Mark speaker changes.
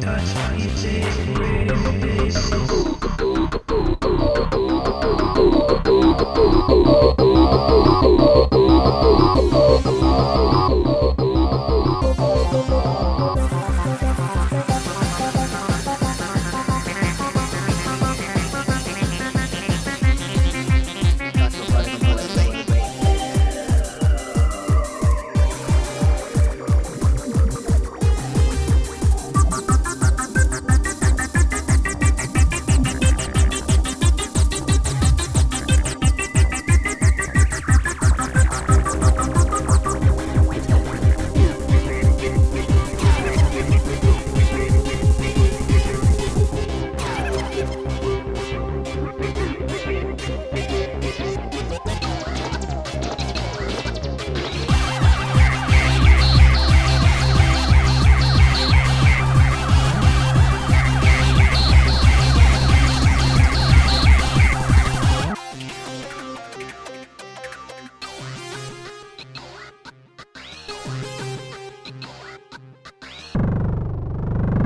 Speaker 1: That's how you take risks.